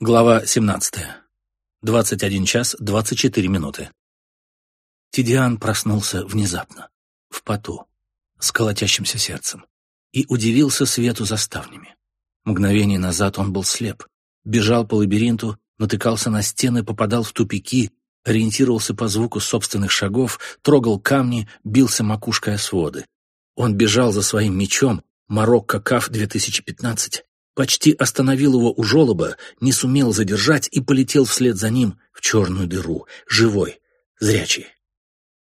Глава 17. 21 час 24 минуты. Тидиан проснулся внезапно, в поту, с колотящимся сердцем, и удивился свету за ставнями. Мгновение назад он был слеп, бежал по лабиринту, натыкался на стены, попадал в тупики, ориентировался по звуку собственных шагов, трогал камни, бился макушкой о своды. Он бежал за своим мечом, Марокко Каф 2015, почти остановил его у жолоба, не сумел задержать и полетел вслед за ним в черную дыру, живой, зрячий.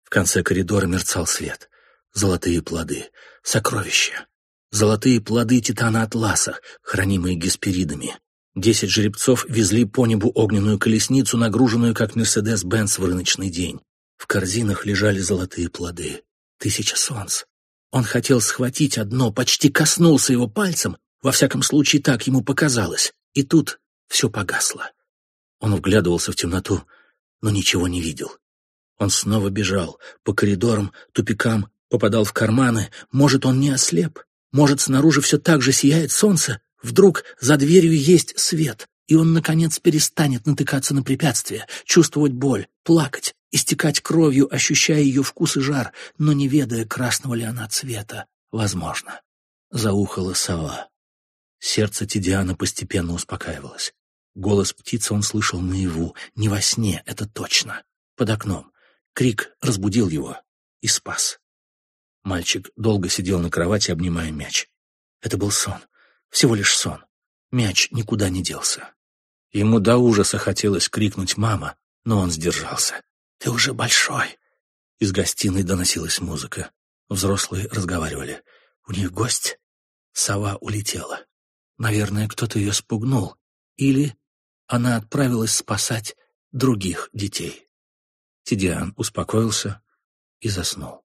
В конце коридора мерцал свет. Золотые плоды, сокровища. Золотые плоды титана Атласа, хранимые гесперидами. Десять жеребцов везли по небу огненную колесницу, нагруженную, как Мерседес-Бенц в рыночный день. В корзинах лежали золотые плоды. Тысяча солнц. Он хотел схватить одно, почти коснулся его пальцем, во всяком случае, так ему показалось. И тут все погасло. Он вглядывался в темноту, но ничего не видел. Он снова бежал по коридорам, тупикам, попадал в карманы. Может, он не ослеп? Может, снаружи все так же сияет солнце? Вдруг за дверью есть свет, и он, наконец, перестанет натыкаться на препятствия, чувствовать боль, плакать, истекать кровью, ощущая ее вкус и жар, но не ведая, красного ли она цвета. Возможно. Заухала сова. Сердце Тидиана постепенно успокаивалось. Голос птицы он слышал наяву, не во сне, это точно. Под окном. Крик разбудил его и спас. Мальчик долго сидел на кровати, обнимая мяч. Это был сон. Всего лишь сон. Мяч никуда не делся. Ему до ужаса хотелось крикнуть «мама», но он сдержался. «Ты уже большой!» Из гостиной доносилась музыка. Взрослые разговаривали. «У них гость?» Сова улетела. Наверное, кто-то ее спугнул. Или она отправилась спасать других детей. Тидиан успокоился и заснул.